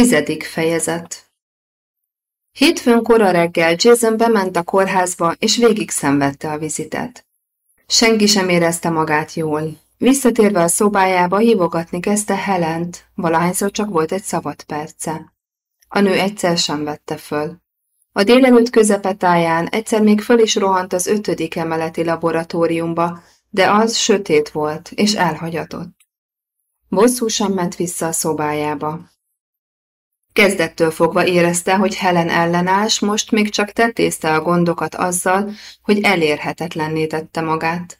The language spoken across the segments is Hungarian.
Tizedik fejezet Hétfőn kora reggel Jason bement a kórházba, és végig szenvedte a vizitet. Senki sem érezte magát jól. Visszatérve a szobájába hívogatni kezdte Helent, valahányszor csak volt egy szabad perce. A nő egyszer sem vette föl. A délelőtt közepetáján egyszer még föl is rohant az ötödik emeleti laboratóriumba, de az sötét volt, és elhagyatott. Bosszúsan ment vissza a szobájába. Kezdettől fogva érezte, hogy Helen ellenállás most még csak tetézte a gondokat azzal, hogy elérhetetlenné tette magát.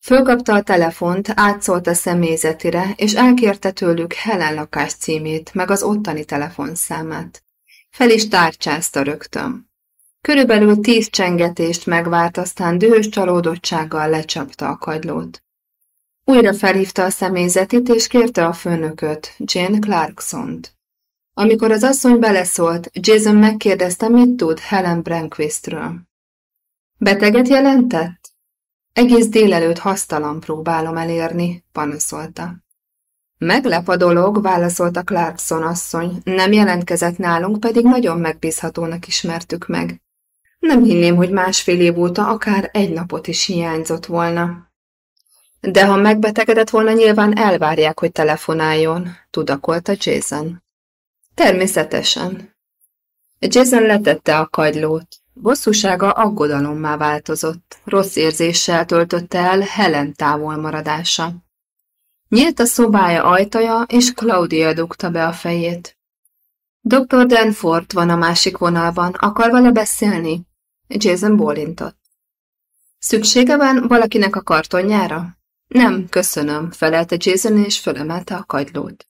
Fölkapta a telefont, átszólt a személyzetire, és elkérte tőlük Helen lakás címét, meg az ottani telefonszámát. Fel is tárcsázta rögtön. Körülbelül tíz csengetést megvárt, aztán dühös csalódottsággal lecsapta a kagylót. Újra felhívta a személyzetit, és kérte a főnököt, Jane Clarkson-t. Amikor az asszony beleszólt, Jason megkérdezte, mit tud Helen Brankvistről. Beteget jelentett? Egész délelőtt hasztalan próbálom elérni, panaszolta. Meglep a dolog, válaszolta Clarkson asszony, nem jelentkezett nálunk, pedig nagyon megbízhatónak ismertük meg. Nem hinném, hogy másfél év óta akár egy napot is hiányzott volna. De ha megbetegedett volna, nyilván elvárják, hogy telefonáljon, tudakolta Jason. Természetesen. Jason letette a kagylót. Bosszúsága aggodalommá változott, rossz érzéssel töltötte el Helen távolmaradása. Nyílt a szobája ajtaja, és Claudia dugta be a fejét. Dr. Danford van a másik vonalban, akar vele beszélni? Jason bólintott. Szüksége van valakinek a kartonjára? Nem, köszönöm, felelte Jason, és fölemelte a kagylót.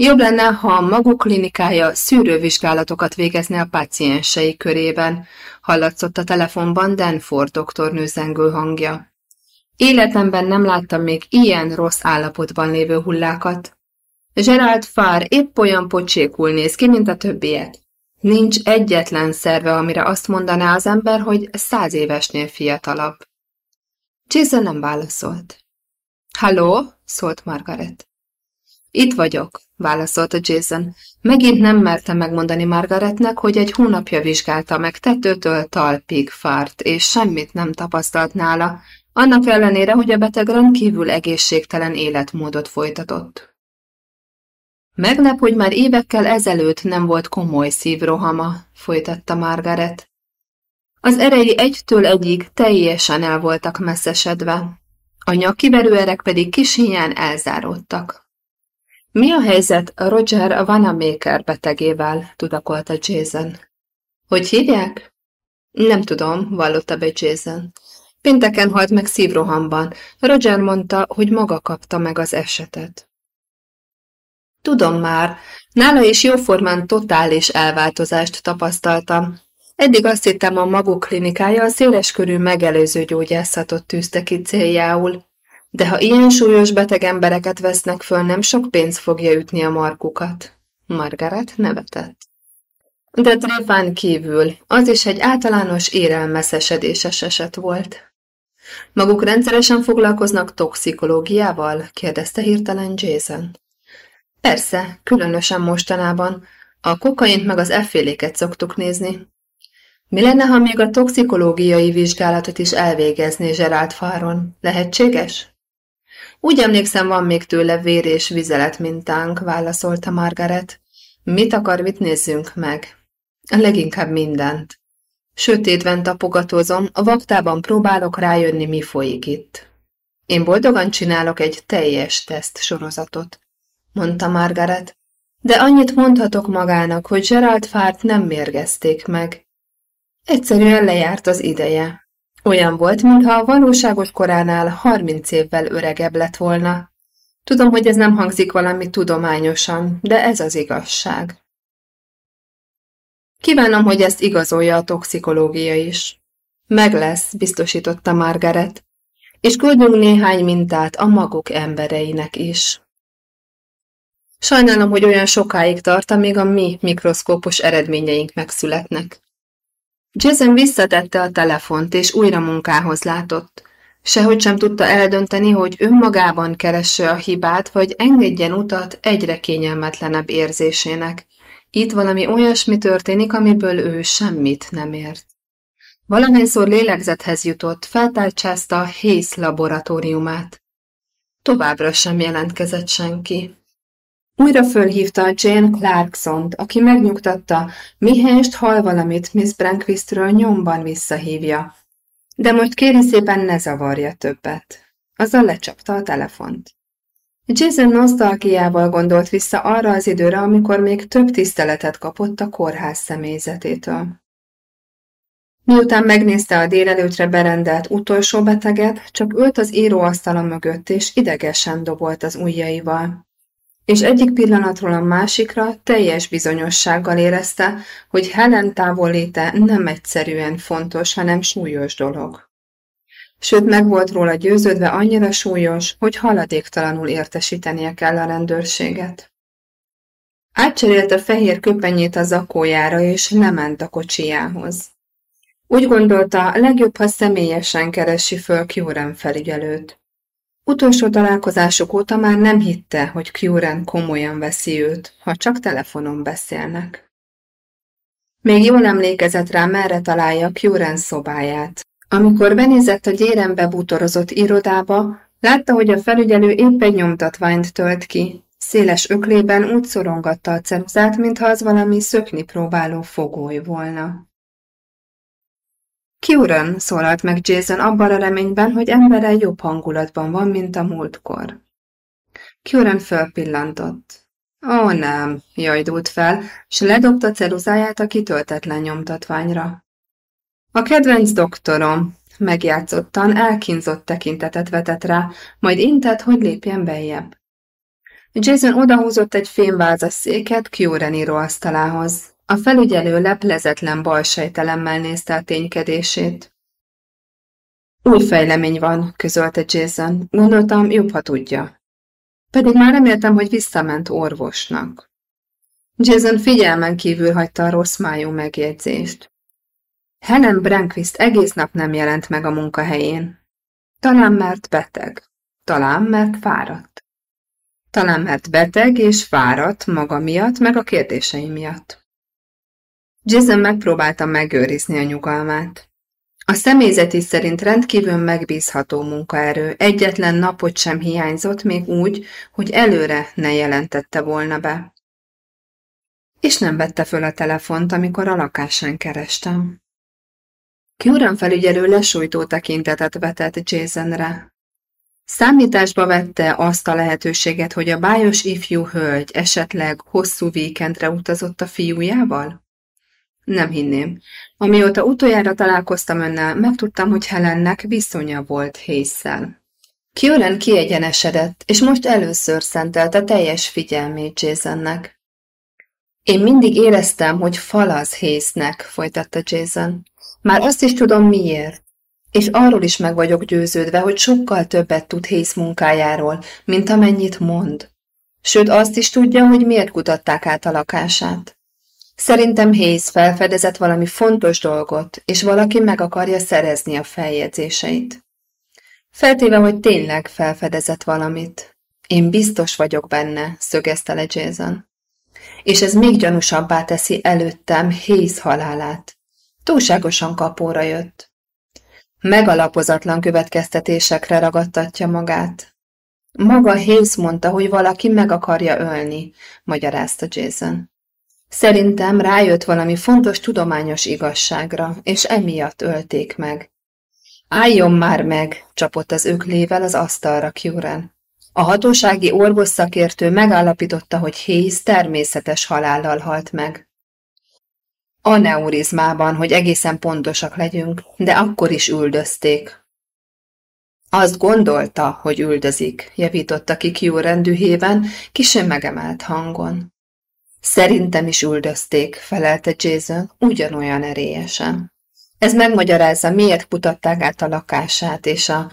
Jobb lenne, ha a maguk klinikája szűrővizsgálatokat végezne a páciensei körében, hallatszott a telefonban Danford doktornő zengő hangja. Életemben nem láttam még ilyen rossz állapotban lévő hullákat. Gerald Farr épp olyan pocsékul néz ki, mint a többiek. Nincs egyetlen szerve, amire azt mondaná az ember, hogy száz évesnél fiatalabb. Jason nem válaszolt. Halló? szólt Margaret. Itt vagyok, válaszolta Jason. Megint nem merte megmondani Margaretnek, hogy egy hónapja vizsgálta meg tetőtől talpig fárt, és semmit nem tapasztalt nála, annak ellenére, hogy a beteg rendkívül egészségtelen életmódot folytatott. Meglep, hogy már évekkel ezelőtt nem volt komoly szívrohama, folytatta Margaret. Az erei egytől egyig teljesen el voltak messzesedve, a nyakiverő erek pedig kis hiány elzáródtak. Mi a helyzet Roger Vanamaker betegével, tudakolta Jason. Hogy hívják? Nem tudom, vallotta be Jason. Pinteken halt meg szívrohamban. Roger mondta, hogy maga kapta meg az esetet. Tudom már, nála is jóformán totális elváltozást tapasztaltam. Eddig azt hittem a maguk klinikája a széleskörű megelőző gyógyászatot tűzte ki céljául, de ha ilyen súlyos beteg embereket vesznek föl, nem sok pénz fogja ütni a markukat. Margaret nevetett. De tréfán kívül, az is egy általános érelmeszesedéses eset volt. Maguk rendszeresen foglalkoznak toxikológiával? kérdezte hirtelen Jason. Persze, különösen mostanában. A kokaint meg az efféléket szoktuk nézni. Mi lenne, ha még a toxikológiai vizsgálatot is elvégezni Gerald Fáron? Lehetséges? Úgy emlékszem, van még tőle vér és vizelet mintánk, válaszolta Margaret. Mit akar, mit nézzünk meg? Leginkább mindent. Sötétben tapogatózom, a vaktában próbálok rájönni, mi folyik itt. Én boldogan csinálok egy teljes teszt sorozatot, mondta Margaret, de annyit mondhatok magának, hogy Gerald Fárt nem mérgezték meg. Egyszerűen lejárt az ideje. Olyan volt, mintha a valóságos koránál harminc évvel öregebb lett volna. Tudom, hogy ez nem hangzik valami tudományosan, de ez az igazság. Kívánom, hogy ezt igazolja a toxikológia is. Meg lesz, biztosította Margaret, és küldünk néhány mintát a maguk embereinek is. Sajnálom, hogy olyan sokáig tart, amíg a mi mikroszkópos eredményeink megszületnek. Jason visszatette a telefont, és újra munkához látott. Sehogy sem tudta eldönteni, hogy önmagában keresse a hibát, vagy engedjen utat egyre kényelmetlenebb érzésének. Itt valami olyasmi történik, amiből ő semmit nem ért. Valamelyszor lélegzethez jutott, feltárcsázta Hayes laboratóriumát. Továbbra sem jelentkezett senki. Újra fölhívta Jane clarkson aki megnyugtatta, mihelyest hall valamit Miss Brankvistről nyomban visszahívja. De most kéri szépen ne zavarja többet. Azzal lecsapta a telefont. Jason nosztalgiával gondolt vissza arra az időre, amikor még több tiszteletet kapott a kórház személyzetétől. Miután megnézte a délelőtre berendelt utolsó beteget, csak ült az íróasztala mögött, és idegesen dobolt az ujjaival. És egyik pillanatról a másikra teljes bizonyossággal érezte, hogy Helen távolléte nem egyszerűen fontos, hanem súlyos dolog. Sőt, meg volt róla győződve annyira súlyos, hogy haladéktalanul értesítenie kell a rendőrséget. Átcserélte fehér köpenyét a zakójára, és lement a kocsijához. Úgy gondolta, legjobb, ha személyesen keresi föl Kjuren felügyelőt. Utolsó találkozások óta már nem hitte, hogy Kjuren komolyan veszi őt, ha csak telefonon beszélnek. Még jól emlékezett rá, merre találja Kjuren szobáját. Amikor benézett a gyéren bebútorozott irodába, látta, hogy a felügyelő épp egy nyomtatványt tölt ki. Széles öklében úgy szorongatta a ceruzát, mintha az valami szökni próbáló fogoly volna. Kiuran, szólalt meg Jason abban a reményben, hogy embere jobb hangulatban van, mint a múltkor. Kiuran fölpillantott. Ó, nem, jajdult fel, s ledobta ceruzáját a kitöltetlen nyomtatványra. A kedvenc doktorom, megjátszottan, elkínzott tekintetet vetett rá, majd intett, hogy lépjen beljebb. Jason odahúzott egy fémvázas széket Kjuren íróasztalához. A felügyelő leplezetlen balsejtelemmel nézte a ténykedését. Új fejlemény van, közölte Jason. Gondoltam, jobb, ha tudja. Pedig már reméltem, hogy visszament orvosnak. Jason figyelmen kívül hagyta a rossz májú megjegyzést. Helen Brankvist egész nap nem jelent meg a munkahelyén. Talán mert beteg. Talán mert fáradt. Talán mert beteg és fáradt maga miatt, meg a kérdései miatt. Jason megpróbálta megőrizni a nyugalmát. A személyzeti szerint rendkívül megbízható munkaerő, egyetlen napot sem hiányzott, még úgy, hogy előre ne jelentette volna be. És nem vette föl a telefont, amikor a lakásán kerestem. Kjuran felügyelő lesújtó tekintetet vetett Jasonre. Számításba vette azt a lehetőséget, hogy a bájos ifjú hölgy esetleg hosszú víkendre utazott a fiújával? Nem hinném. Amióta utoljára találkoztam önnel, megtudtam, hogy Helennek viszonya volt Hésszel. Kjölen kiegyenesedett, és most először szentelte teljes figyelmét Jasonnek. Én mindig éreztem, hogy falaz Hésznek, folytatta Jason. Már azt is tudom miért. És arról is meg vagyok győződve, hogy sokkal többet tud Hész munkájáról, mint amennyit mond. Sőt, azt is tudja, hogy miért kutatták át a lakását. Szerintem Hayes felfedezett valami fontos dolgot, és valaki meg akarja szerezni a feljegyzéseit. Feltéve, hogy tényleg felfedezett valamit. Én biztos vagyok benne, szögezte le Jason. És ez még gyanúsabbá teszi előttem Hayes halálát. Túlságosan kapóra jött. Megalapozatlan következtetésekre ragadtatja magát. Maga Hayes mondta, hogy valaki meg akarja ölni, magyarázta Jason. Szerintem rájött valami fontos tudományos igazságra, és emiatt ölték meg. Álljon már meg, csapott az öklével az asztalra Kjuren. A hatósági orvos szakértő megállapította, hogy Hayes természetes halállal halt meg. Aneurizmában, hogy egészen pontosak legyünk, de akkor is üldözték. Azt gondolta, hogy üldözik, javította ki Kjuren dühében, kisem megemelt hangon. Szerintem is üldözték, felelte Jason ugyanolyan erélyesen. Ez megmagyarázza, miért kutatták át a lakását, és a...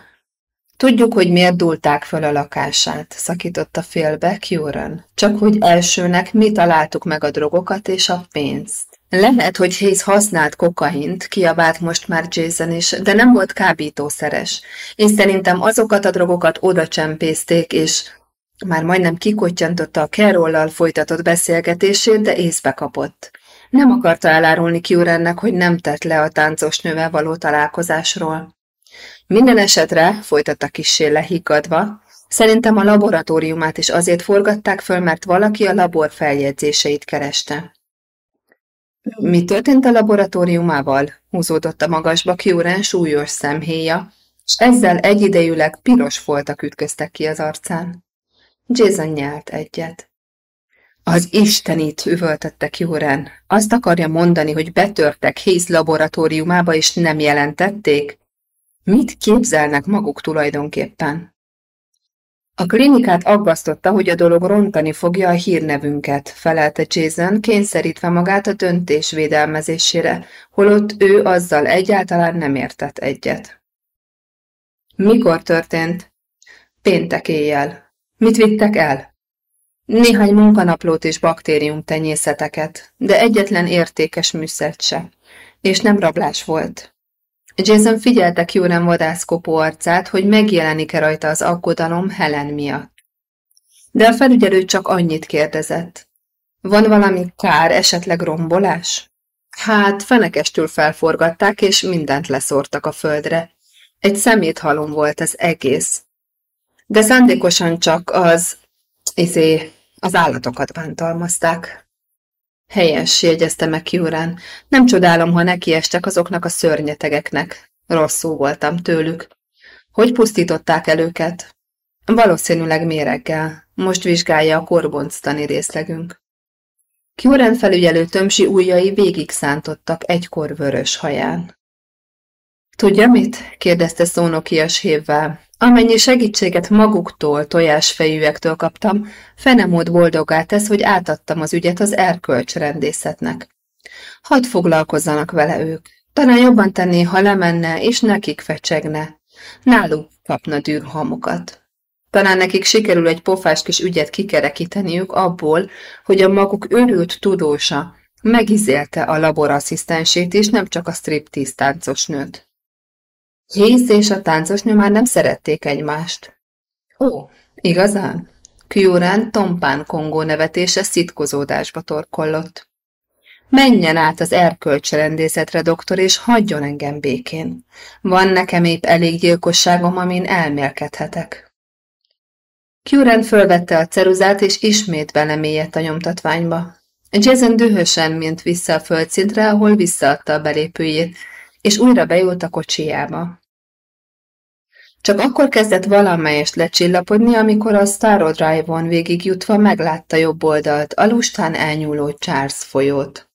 Tudjuk, hogy miért dulták föl a lakását, szakította félbe Kieran. Csak hogy elsőnek mi találtuk meg a drogokat és a pénzt. Lehet, hogy Hayes használt kokaint, kiabált most már Jason is, de nem volt kábítószeres. És szerintem azokat a drogokat oda csempészték, és már majdnem kikottyantotta a Carrollal folytatott beszélgetését, de észbe kapott. Nem akarta elárulni Kjurennek, hogy nem tett le a táncos nővel való találkozásról. Minden esetre, folytatta kissé lehiggadva, szerintem a laboratóriumát is azért forgatták föl, mert valaki a labor feljegyzéseit kereste. Mi történt a laboratóriumával? húzódott a magasba Kjuren súlyos szemhéja, és ezzel egyidejűleg piros foltak ütköztek ki az arcán. Jason nyelt egyet. Az istenit üvöltötte Kjuren. Azt akarja mondani, hogy betörtek Hayes laboratóriumába és nem jelentették? Mit képzelnek maguk tulajdonképpen? A klinikát aggasztotta, hogy a dolog rontani fogja a hírnevünket, felelte Jason, kényszerítve magát a döntés védelmezésére, holott ő azzal egyáltalán nem értett egyet. Mikor történt? Péntek éjjel. Mit vittek el? Néhány munkanaplót és baktérium tenyészeteket, de egyetlen értékes műszert se. És nem rablás volt. Jason figyelte Kieran vadászkopó arcát, hogy megjelenik-e rajta az aggodalom Helen miatt. De a felügyelő csak annyit kérdezett. Van valami kár, esetleg rombolás? Hát, fenekestül felforgatták, és mindent leszórtak a földre. Egy szeméthalom volt az egész. De szándékosan csak az, izé, az állatokat bántalmazták. Helyes, jegyezte meg Kiurán. Nem csodálom, ha nekiestek azoknak a szörnyetegeknek. Rosszul voltam tőlük. Hogy pusztították el őket? Valószínűleg méreggel. Most vizsgálja a korbonctani részlegünk. Kiurán felügyelő tömsi ujjai végig szántottak egykor vörös haján. Tudja mit? kérdezte szónokias hévvel. Amennyi segítséget maguktól, tojásfejűektől kaptam, fenemód boldogá tesz, hogy átadtam az ügyet az erkölcsrendészetnek. Hadd foglalkozzanak vele ők. Talán jobban tenné, ha lemenne, és nekik fecsegne. Náluk kapna dűrhamokat. Talán nekik sikerül egy pofás kis ügyet kikerekíteniük abból, hogy a maguk őrült tudósa megizélte a laborasszisztensét és nem csak a striptease táncos nőt. Hész és a táncosnő már nem szerették egymást. Ó, igazán? Kjúrán tompán kongó nevetése szitkozódásba torkollott. Menjen át az erkölcsrendészetre, doktor, és hagyjon engem békén. Van nekem épp elég gyilkosságom, amin elmélkedhetek. Kjúrán fölvette a ceruzát, és ismét belemélyedt a nyomtatványba. Jason dühösen mint vissza a földszintre, ahol visszaadta a belépőjét, és újra bejött a kocsijába. Csak akkor kezdett valamelyest lecsillapodni, amikor a Starro Drive-on végigjutva meglátta jobb oldalt, a elnyúló Charles folyót.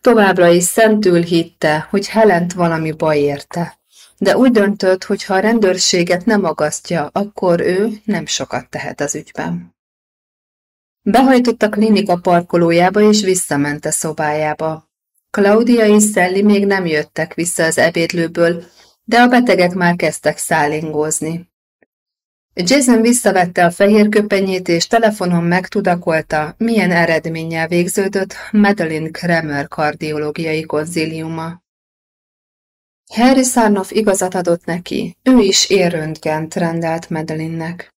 Továbbra is szentül hitte, hogy Helent valami baj érte, de úgy döntött, hogy ha a rendőrséget nem agasztja, akkor ő nem sokat tehet az ügyben. Behajtott a klinika parkolójába és visszament a szobájába. Claudia és Sally még nem jöttek vissza az ebédlőből, de a betegek már kezdtek szállingózni. Jason visszavette a fehér köpenyét, és telefonon megtudakolta, milyen eredménnyel végződött Madeline Kremer kardiológiai konzíliuma. Harry Sarnoff igazat adott neki, ő is érröntgent rendelt Madeline-nek.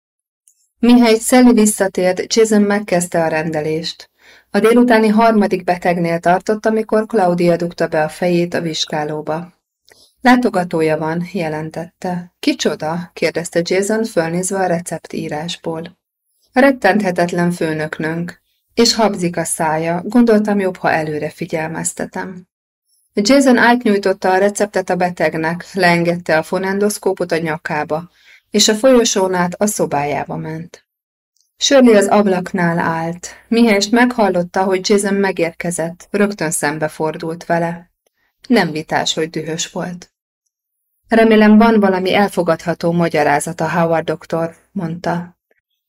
Mihelyt Sally visszatért, Jason megkezdte a rendelést. A délutáni harmadik betegnél tartott, amikor Claudia dugta be a fejét a vizsgálóba. Látogatója van, jelentette. Kicsoda? kérdezte Jason, fölnézve a receptírásból. Rettenthetetlen főnöknünk, és habzik a szája, gondoltam jobb, ha előre figyelmeztetem. Jason átnyújtotta a receptet a betegnek, leengedte a fonendoszkópot a nyakába, és a folyosón át a szobájába ment. Shirley az ablaknál állt. Mihelyest meghallotta, hogy Jason megérkezett, rögtön szembefordult vele. Nem vitás, hogy dühös volt. Remélem van valami elfogadható magyarázata, Howard doktor, mondta.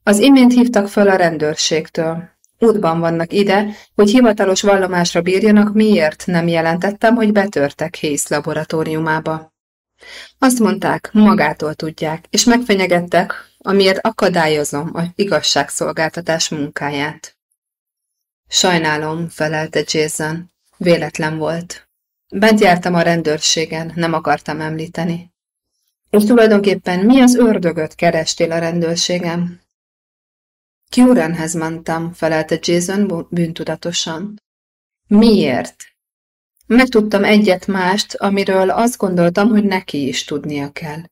Az imént hívtak föl a rendőrségtől. Útban vannak ide, hogy hivatalos vallomásra bírjanak, miért nem jelentettem, hogy betörtek Hayes laboratóriumába. Azt mondták, magától tudják, és megfenyegettek, amiért akadályozom a igazságszolgáltatás munkáját. Sajnálom, felelte Jason. Véletlen volt. Bent jártam a rendőrségen, nem akartam említeni. És tulajdonképpen mi az ördögöt kerestél a rendőrségem? Curanhez mentem, felelte Jason bűntudatosan. Miért? Megtudtam egyet mást, amiről azt gondoltam, hogy neki is tudnia kell.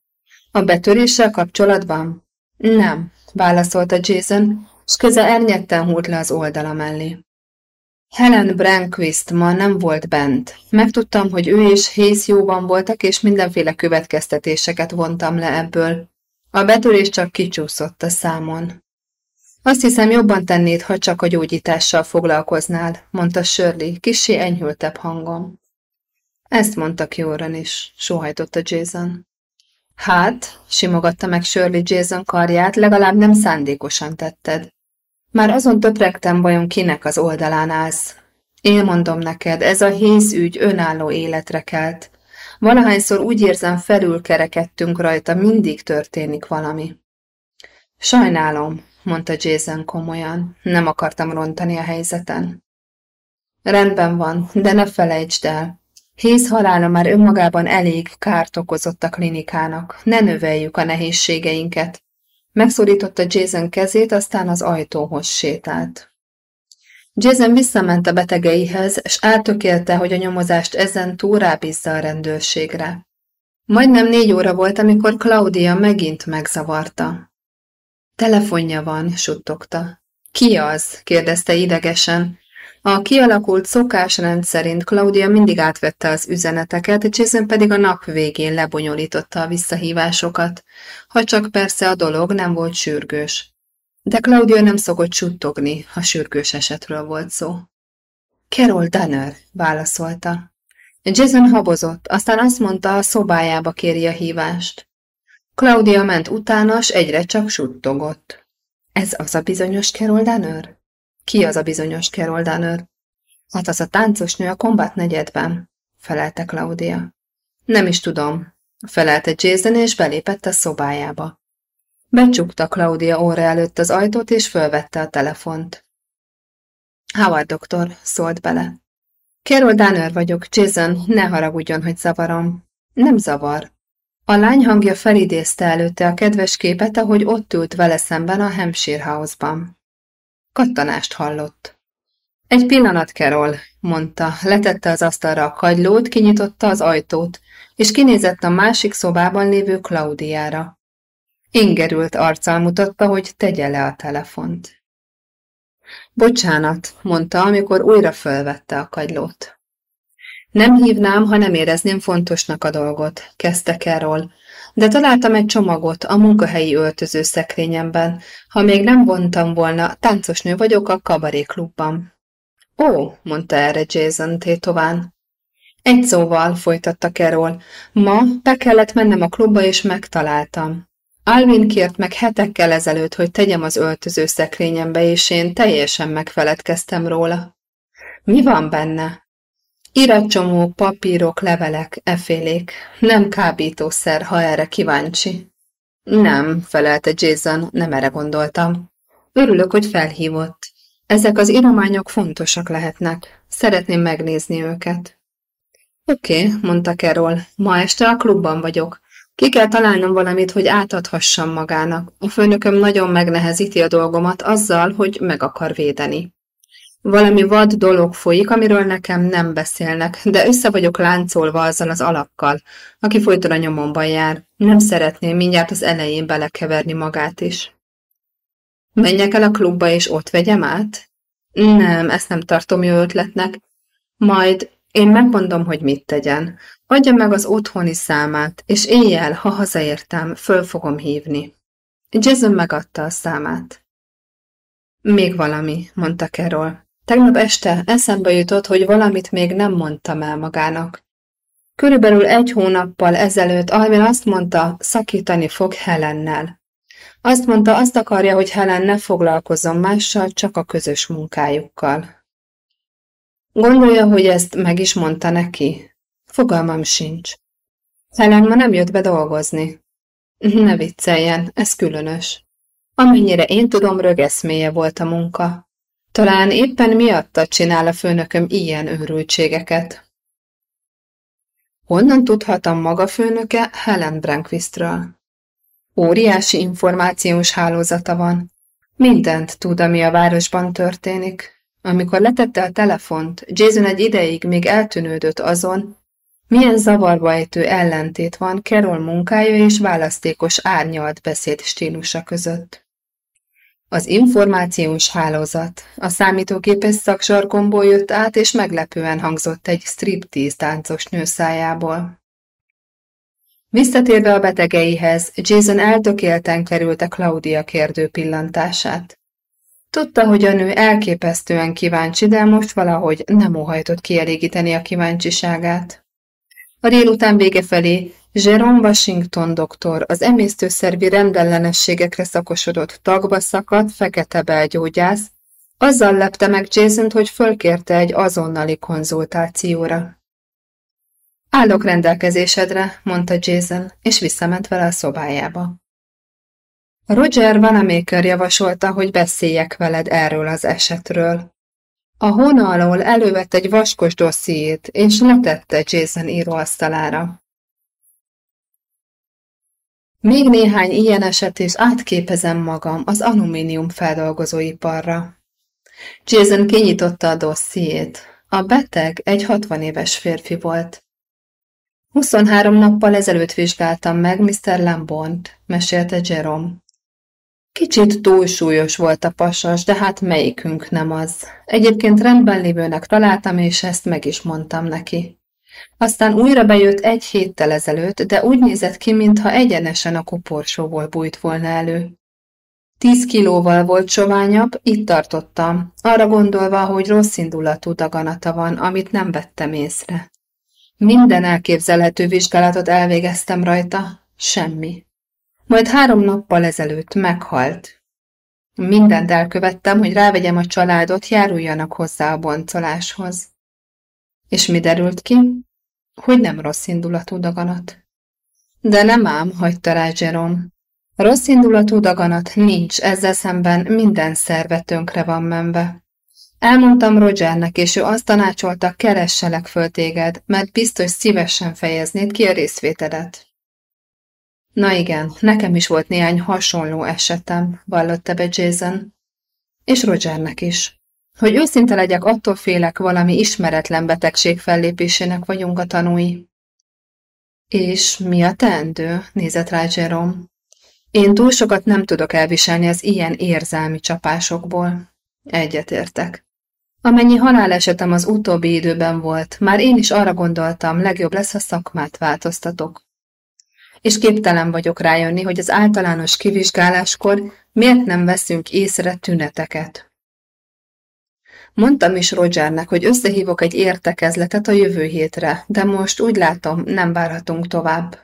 A betöréssel kapcsolatban? Nem, válaszolta Jason, és köze ernyetten húrt le az oldala mellé. Helen Branquist ma nem volt bent. Megtudtam, hogy ő és Hayes jóban voltak, és mindenféle következtetéseket vontam le ebből. A betörés csak kicsúszott a számon. Azt hiszem, jobban tennéd, ha csak a gyógyítással foglalkoznál, mondta Shirley, kisé enyhültebb hangon. Ezt mondta Kioran is, sóhajtotta Jason. Hát, simogatta meg Shirley Jason karját, legalább nem szándékosan tetted. Már azon töpregtem, vajon kinek az oldalán állsz. Én mondom neked, ez a hész ügy önálló életre kelt. Valahányszor úgy érzem, felülkerekedtünk rajta, mindig történik valami. Sajnálom, mondta Jason komolyan. Nem akartam rontani a helyzeten. Rendben van, de ne felejtsd el. Héz halála már önmagában elég kárt okozott a klinikának. Ne növeljük a nehézségeinket. Megszorította Jason kezét, aztán az ajtóhoz sétált. Jason visszament a betegeihez, és eltökélte, hogy a nyomozást ezen túl rábízza a rendőrségre. Majdnem négy óra volt, amikor Claudia megint megzavarta. Telefonja van, suttogta. Ki az? kérdezte idegesen. A kialakult szokásrend szerint Claudia mindig átvette az üzeneteket, Jason pedig a nap végén lebonyolította a visszahívásokat, ha csak persze a dolog nem volt sürgős. De Claudia nem szokott suttogni, ha sürgős esetről volt szó. Carol Danner, válaszolta. Jason habozott, aztán azt mondta, a szobájába kéri a hívást. Claudia ment utána, s egyre csak suttogott. Ez az a bizonyos Carol Danner? Ki az a bizonyos Carol Danner? Hát az a táncos nő a kombat negyedben, felelte Claudia. Nem is tudom, felelte Jason, és belépett a szobájába. Becsukta Claudia óra előtt az ajtót, és fölvette a telefont. Howard doktor, szólt bele. Carol Danner vagyok, Jason, ne haragudjon, hogy zavarom. Nem zavar. A lány hangja felidézte előtte a kedves képet, ahogy ott ült vele szemben a Hampshire House-ban. Kattanást hallott. Egy pillanat, Carol, mondta, letette az asztalra a kagylót, kinyitotta az ajtót, és kinézett a másik szobában lévő Klaudiára. Ingerült arccal mutatta, hogy tegye le a telefont. Bocsánat, mondta, amikor újra fölvette a kagylót. Nem hívnám, ha nem érezném fontosnak a dolgot, kezdte Carol, de találtam egy csomagot a munkahelyi öltöző szekrényemben. Ha még nem vontam volna, táncosnő vagyok a kabaréklubban. Ó, mondta erre Jason tétován. Egy szóval, folytatta Carol, ma be kellett mennem a klubba, és megtaláltam. Alvin kért meg hetekkel ezelőtt, hogy tegyem az öltöző szekrényembe, és én teljesen megfeledkeztem róla. Mi van benne? Iratcsomó, papírok, levelek, efélék. Nem kábítószer, ha erre kíváncsi. Nem, felelte Jason, nem erre gondoltam. Örülök, hogy felhívott. Ezek az írományok fontosak lehetnek. Szeretném megnézni őket. Oké, okay, mondta Carol, ma este a klubban vagyok. Ki kell találnom valamit, hogy átadhassam magának. A főnököm nagyon megnehezíti a dolgomat azzal, hogy meg akar védeni. Valami vad dolog folyik, amiről nekem nem beszélnek, de össze vagyok láncolva azzal az alakkal, aki folyton a nyomomban jár. Nem szeretném mindjárt az elején belekeverni magát is. Menjek el a klubba, és ott vegyem át? Nem, ezt nem tartom jó ötletnek. Majd én megmondom, hogy mit tegyen. Adja meg az otthoni számát, és éjjel, ha hazaértem, föl fogom hívni. Jason megadta a számát. Még valami, mondta Carol. Tegnap este eszembe jutott, hogy valamit még nem mondtam el magának. Körülbelül egy hónappal ezelőtt Alvin azt mondta, szakítani fog Helennel. Azt mondta, azt akarja, hogy Helen ne foglalkozzon mással, csak a közös munkájukkal. Gondolja, hogy ezt meg is mondta neki? Fogalmam sincs. Helen ma nem jött be dolgozni. Ne vicceljen, ez különös. Amennyire én tudom, rögeszméje volt a munka. Talán éppen miatta csinál a főnököm ilyen őrültségeket. Honnan tudhatom maga főnöke Helen Brankvistről? Óriási információs hálózata van. Mindent tud, ami a városban történik. Amikor letette a telefont, Jason egy ideig még eltűnődött azon, milyen zavarba ejtő ellentét van Carol munkája és választékos árnyalt beszéd stílusa között. Az információs hálózat a számítógépes szaksarkomból jött át, és meglepően hangzott egy striptease táncos nő szájából. Visszatérve a betegeihez, Jason eltökélten kerülte Claudia kérdő pillantását. Tudta, hogy a nő elképesztően kíváncsi, de most valahogy nem óhajtott kielégíteni a kíváncsiságát. A délután vége felé Jerome Washington doktor, az emésztőszervi rendellenességekre szakosodott tagba szakadt fekete belgyógyász, azzal lepte meg jason hogy fölkérte egy azonnali konzultációra. Állok rendelkezésedre, mondta Jason, és visszament vele a szobájába. Roger Vanamaker javasolta, hogy beszéljek veled erről az esetről. A hóna alól elővett egy vaskos dossziét, és letette Jason íróasztalára. Még néhány ilyen eset, és átképezem magam az alumínium feldolgozóiparra. Jason kinyitotta a dossziét. A beteg egy 60 éves férfi volt. 23 nappal ezelőtt vizsgáltam meg Mr. Lambont, mesélte Jerome. Kicsit túlsúlyos volt a pasas, de hát melyikünk nem az. Egyébként rendben lévőnek találtam, és ezt meg is mondtam neki. Aztán újra bejött egy héttel ezelőtt, de úgy nézett ki, mintha egyenesen a koporsóból bújt volna elő. Tíz kilóval volt soványabb, itt tartottam, arra gondolva, hogy rossz indulatú daganata van, amit nem vettem észre. Minden elképzelhető vizsgálatot elvégeztem rajta, semmi. Majd három nappal ezelőtt meghalt. Mindent elkövettem, hogy rávegyem a családot, járuljanak hozzá a boncoláshoz. És mi derült ki? Hogy nem rossz indulatú daganat. De nem ám, hagyta rá Jerome. Rossz indulatú daganat nincs, ezzel szemben minden szerve tönkre van menve. Elmondtam Rogernek, és ő azt tanácsolta, keresselek föl téged, mert biztos szívesen fejeznéd ki a részvétedet. Na igen, nekem is volt néhány hasonló esetem, vallotta be Jason. És Rogernek is. Hogy őszinte legyek, attól félek, valami ismeretlen betegség fellépésének vagyunk a tanúi. És mi a teendő? nézett rá Jerome. Én túl sokat nem tudok elviselni az ilyen érzelmi csapásokból. Egyetértek. Amennyi halálesetem az utóbbi időben volt, már én is arra gondoltam, legjobb lesz, ha szakmát változtatok és képtelen vagyok rájönni, hogy az általános kivizsgáláskor miért nem veszünk észre tüneteket. Mondtam is Rogernek, hogy összehívok egy értekezletet a jövő hétre, de most úgy látom, nem várhatunk tovább.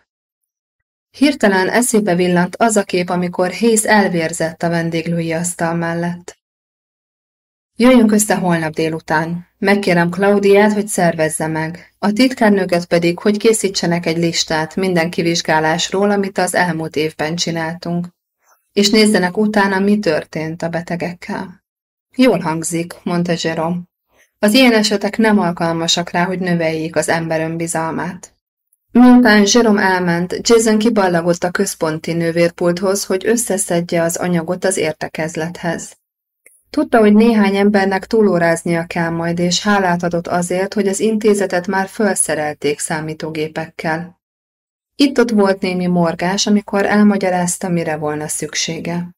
Hirtelen eszébe villant az a kép, amikor Hész elvérzett a vendéglői asztal mellett. Jöjjünk össze holnap délután. Megkérem Klaudiát, hogy szervezze meg. A titkárnőket pedig, hogy készítsenek egy listát minden kivizsgálásról, amit az elmúlt évben csináltunk. És nézzenek utána, mi történt a betegekkel. Jól hangzik, mondta Jerome. Az ilyen esetek nem alkalmasak rá, hogy növeljék az ember önbizalmát. Miután Jerome elment, Jason kiballagott a központi nővérpulthoz, hogy összeszedje az anyagot az értekezlethez. Tudta, hogy néhány embernek túlóráznia kell majd, és hálát adott azért, hogy az intézetet már felszerelték számítógépekkel. Itt-ott volt némi morgás, amikor elmagyarázta, mire volna szüksége.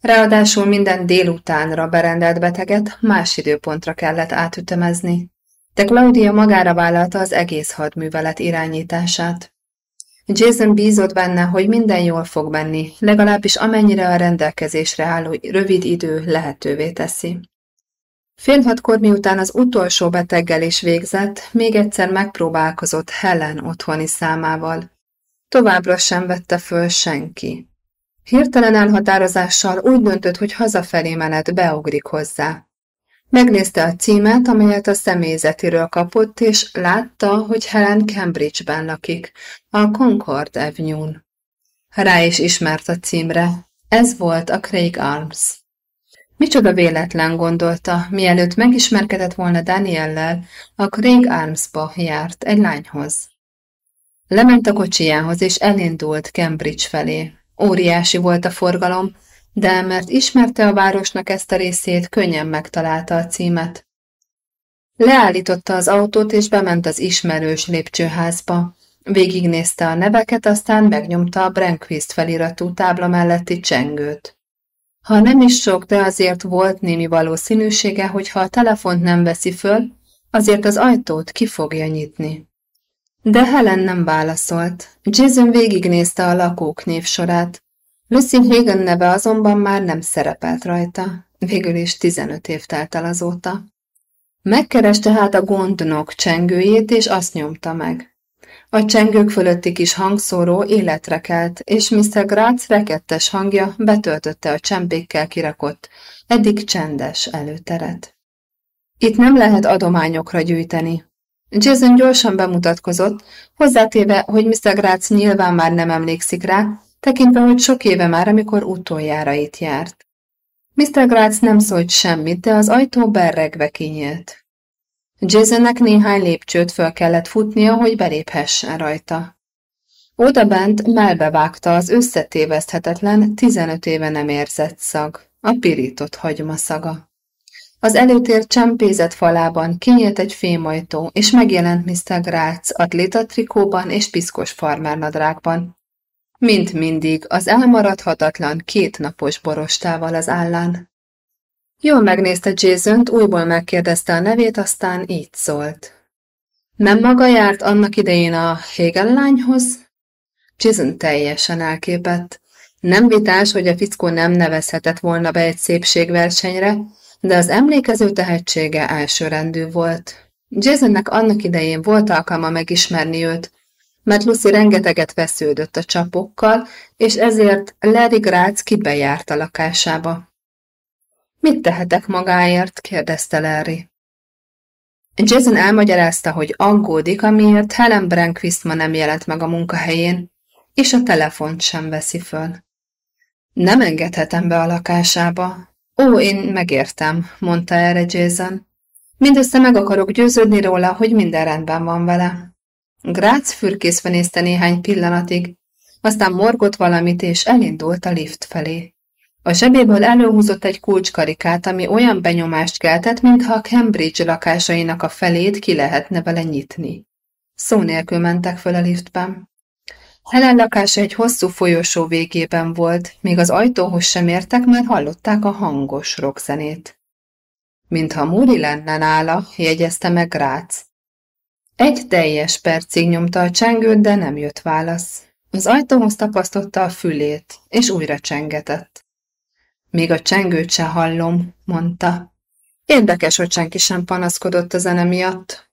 Ráadásul minden délutánra berendelt beteget más időpontra kellett átütemezni, de Claudia magára vállalta az egész hadművelet irányítását. Jason bízott benne, hogy minden jól fog menni, legalábbis amennyire a rendelkezésre álló rövid idő lehetővé teszi. Fél hatkor miután az utolsó beteggel is végzett, még egyszer megpróbálkozott Helen otthoni számával. Továbbra sem vette föl senki. Hirtelen elhatározással úgy döntött, hogy hazafelé menet beugrik hozzá. Megnézte a címet, amelyet a személyzetiről kapott, és látta, hogy Helen Cambridge-ben lakik, a Concord Avenue-n. Rá is ismert a címre. Ez volt a Craig Arms. Micsoda véletlen gondolta, mielőtt megismerkedett volna Daniellel, a Craig Armsba járt egy lányhoz. Lement a kocsijához, és elindult Cambridge felé. Óriási volt a forgalom, de mert ismerte a városnak ezt a részét, könnyen megtalálta a címet. Leállította az autót, és bement az ismerős lépcsőházba. Végignézte a neveket, aztán megnyomta a Brenkvist feliratú tábla melletti csengőt. Ha nem is sok, de azért volt némi valószínűsége, hogy ha a telefont nem veszi föl, azért az ajtót ki fogja nyitni. De Helen nem válaszolt. Jason végignézte a lakók névsorát. Lucy Hagan neve azonban már nem szerepelt rajta. Végül is 15 év telt el azóta. Megkereste hát a gondnok csengőjét, és azt nyomta meg. A csengők fölötti kis hangszóró életre kelt, és Mr. Grácz rekettes hangja betöltötte a csempékkel kirakott, eddig csendes előteret. Itt nem lehet adományokra gyűjteni. Jason gyorsan bemutatkozott, hozzátéve, hogy Mr. Grácz nyilván már nem emlékszik rá, tekintve, hogy sok éve már, amikor utoljára itt járt. Mr. Grácz nem szólt semmit, de az ajtó berregve kinyílt. Jasonnek néhány lépcsőt föl kellett futnia, hogy beléphessen rajta. Oda bent melbevágta az összetéveszthetetlen, 15 éve nem érzett szag, a pirított hagyma szaga. Az előtér csempézett falában kinyílt egy fémajtó, és megjelent Mr. Grácz atlétatrikóban és piszkos farmernadrágban. Mint mindig, az elmaradhatatlan kétnapos borostával az állán. Jól megnézte Jason-t, újból megkérdezte a nevét, aztán így szólt. Nem maga járt annak idején a Hegel lányhoz? Jason teljesen elképett. Nem vitás, hogy a fickó nem nevezhetett volna be egy szépségversenyre, de az emlékező tehetsége elsőrendű volt. Jasonnek annak idején volt alkalma megismerni őt, mert Lucy rengeteget vesződött a csapokkal, és ezért Larry Grácz kibejárt a lakásába. Mit tehetek magáért? kérdezte Larry. Jason elmagyarázta, hogy aggódik, amiért Helen Brankvist ma nem jelent meg a munkahelyén, és a telefont sem veszi föl. Nem engedhetem be a lakásába. Ó, én megértem, mondta erre Jason. Mindössze meg akarok győződni róla, hogy minden rendben van vele. Grác fürkészve nézte néhány pillanatig, aztán morgott valamit, és elindult a lift felé. A zsebéből előhúzott egy kulcskarikát, ami olyan benyomást keltett, mintha a Cambridge lakásainak a felét ki lehetne vele nyitni. Szó nélkül mentek föl a liftben. Helen lakása egy hosszú folyosó végében volt, még az ajtóhoz sem értek, mert hallották a hangos rockzenét. Mintha Múri lenne nála, jegyezte meg Grác. Egy teljes percig nyomta a csengőt, de nem jött válasz. Az ajtóhoz tapasztotta a fülét, és újra csengetett. Még a csengőt se hallom, mondta. Érdekes, hogy senki sem panaszkodott a zene miatt.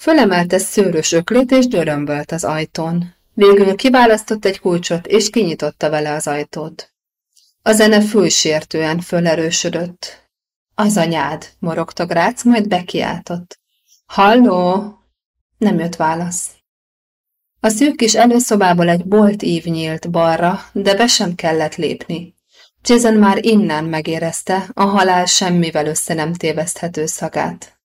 Fölemelte szőrös öklét, és dörömbölt az ajtón. Végül kiválasztott egy kulcsot, és kinyitotta vele az ajtót. A zene fősértően fölerősödött. Az anyád, morogta Grác, majd bekiáltott. Halló! Nem jött válasz. A szűk kis előszobából egy bolt ív nyílt balra, de be sem kellett lépni. Jason már innen megérezte a halál semmivel össze nem téveszthető szagát.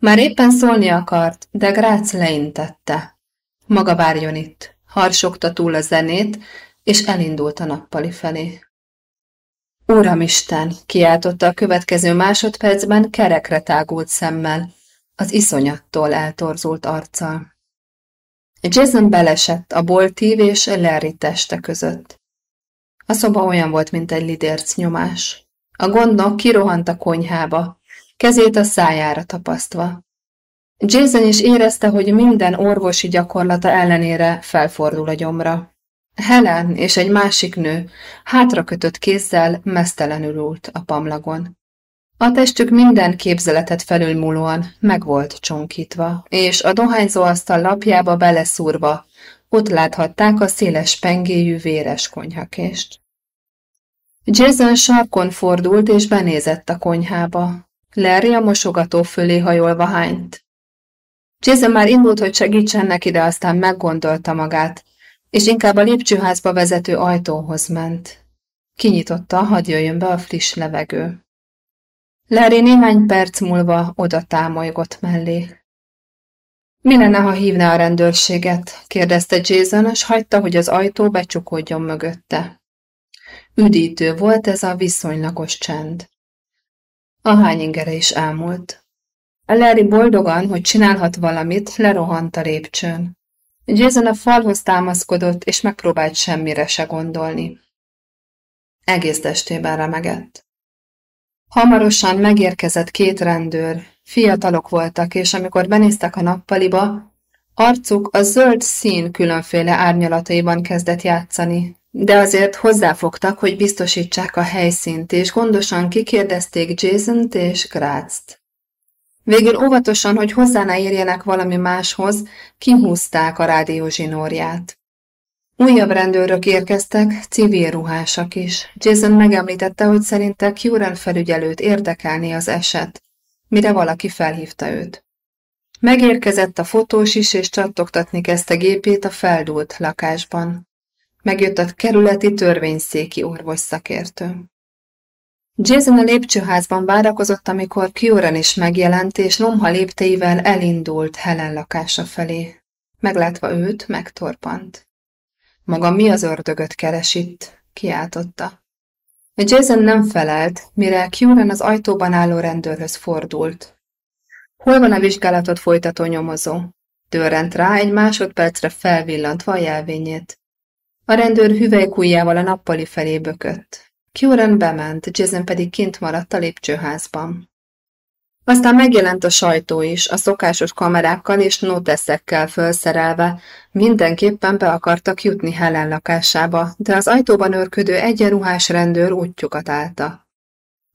Már éppen szólni akart, de Grác leintette. Maga várjon itt, harsogta túl a zenét, és elindult a nappali felé. Uramisten, kiáltotta a következő másodpercben kerekre tágult szemmel, az iszonyattól eltorzult arccal. Jason belesett a boltív és Larry teste között. A szoba olyan volt, mint egy lidérc nyomás. A gondnok kirohant a konyhába, kezét a szájára tapasztva. Jason is érezte, hogy minden orvosi gyakorlata ellenére felfordul a gyomra. Helen és egy másik nő hátrakötött kézzel mesztelenül ült a pamlagon. A testük minden képzeletet felülmúlóan meg volt csonkítva, és a dohányzó asztal lapjába beleszúrva ott láthatták a széles pengéjű véres konyhakést. Jason sarkon fordult és benézett a konyhába. Larry a mosogató fölé hajolva hányt. Jason már indult, hogy segítsen neki, de aztán meggondolta magát, és inkább a lépcsőházba vezető ajtóhoz ment. Kinyitotta, hadd jöjjön be a friss levegő. Larry néhány perc múlva oda támolygott mellé. Mi lenne, ha hívná a rendőrséget? kérdezte Jason, és hagyta, hogy az ajtó becsukódjon mögötte. Üdítő volt ez a viszonylagos csend. A hányingere is elmúlt. Larry boldogan, hogy csinálhat valamit, lerohant a lépcsőn. Jason a falhoz támaszkodott, és megpróbált semmire se gondolni. Egész testében remegett. Hamarosan megérkezett két rendőr, fiatalok voltak, és amikor benéztek a nappaliba, arcuk a zöld szín különféle árnyalataiban kezdett játszani, de azért hozzáfogtak, hogy biztosítsák a helyszínt, és gondosan kikérdezték Jason-t és Grázt. Végül óvatosan, hogy hozzá ne érjenek valami máshoz, kihúzták a rádió zsinórját. Újabb rendőrök érkeztek, civil ruhásak is. Jason megemlítette, hogy szerinte Curan felügyelőt érdekelni az eset, mire valaki felhívta őt. Megérkezett a fotós is, és csattogtatni kezdte gépét a feldúlt lakásban. Megjött a kerületi törvényszéki orvos szakértő. Jason a lépcsőházban várakozott, amikor Kioran is megjelent, és lomha lépteivel elindult Helen lakása felé. Meglátva őt, megtorpant. Maga mi az ördögöt keres itt? kiáltotta. Jason nem felelt, mire Kioran az ajtóban álló rendőrhöz fordult. Hol van a vizsgálatot folytató nyomozó? Törrent rá egy másodpercre felvillantva a jelvényét. A rendőr hüvelykújjával a nappali felé bökött. Kioran bement, Jason pedig kint maradt a lépcsőházban. Aztán megjelent a sajtó is, a szokásos kamerákkal és noteszekkel felszerelve. Mindenképpen be akartak jutni Helen lakásába, de az ajtóban őrködő egyenruhás rendőr útjukat állta.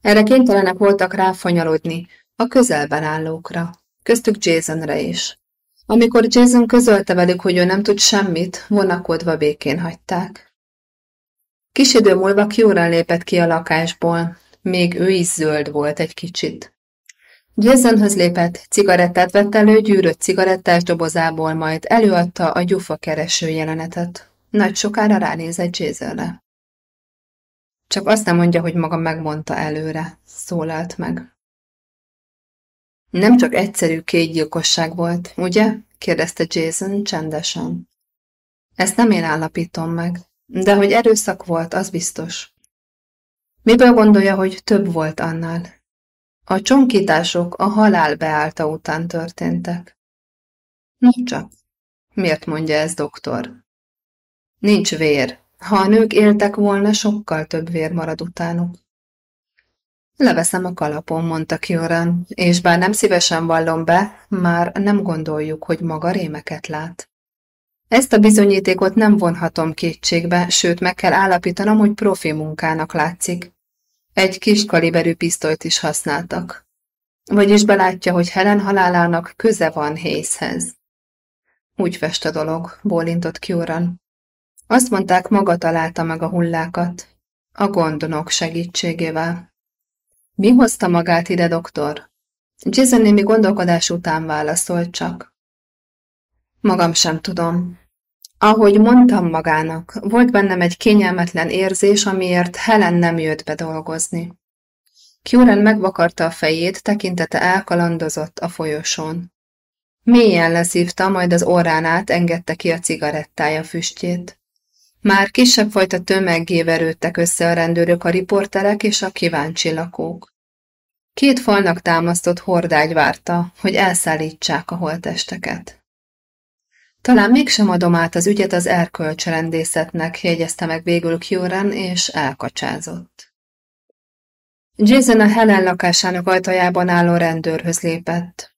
Erre kénytelenek voltak ráfonyalodni, a közelben állókra, köztük Jasonre is. Amikor Jason közölte velük, hogy ő nem tud semmit, vonakodva békén hagyták. Kis idő múlva Kioran lépett ki a lakásból, még ő is zöld volt egy kicsit. Jasonhöz lépett, cigarettát vett elő gyűrött cigarettás dobozából, majd előadta a gyufa kereső jelenetet. Nagy sokára ránézett Jasonre. Csak azt nem mondja, hogy maga megmondta előre, szólalt meg. Nem csak egyszerű kétgyilkosság volt, ugye? kérdezte Jason csendesen. Ezt nem én állapítom meg, de hogy erőszak volt, az biztos. Miből gondolja, hogy több volt annál? A csonkítások a halál beállta után történtek. No csak, miért mondja ez doktor? Nincs vér. Ha a nők éltek volna, sokkal több vér marad utánuk. Leveszem a kalapom, mondta Kioran, és bár nem szívesen vallom be, már nem gondoljuk, hogy maga rémeket lát. Ezt a bizonyítékot nem vonhatom kétségbe, sőt meg kell állapítanom, hogy profi munkának látszik. Egy kis kaliberű pisztolyt is használtak. Vagyis belátja, hogy Helen halálának köze van Hayeshez. Úgy fest a dolog, bólintott Kioran. Azt mondták, maga találta meg a hullákat. A gondonok segítségével. Mi hozta magát ide, doktor? Jason némi gondolkodás után válaszolt csak. Magam sem tudom. Ahogy mondtam magának, volt bennem egy kényelmetlen érzés, amiért Helen nem jött be dolgozni. Kjuren megvakarta a fejét, tekintete elkalandozott a folyosón. Mélyen leszívta, majd az orrán át engedte ki a cigarettája füstjét. Már kisebb fajta tömeggé verődtek össze a rendőrök, a riporterek és a kíváncsi lakók. Két falnak támasztott hordágy várta, hogy elszállítsák a holtesteket. Talán mégsem adom át az ügyet az erkölcsrendészetnek, jegyezte meg végül Kjuran, és elkacsázott. Jason a Helen lakásának ajtajában álló rendőrhöz lépett.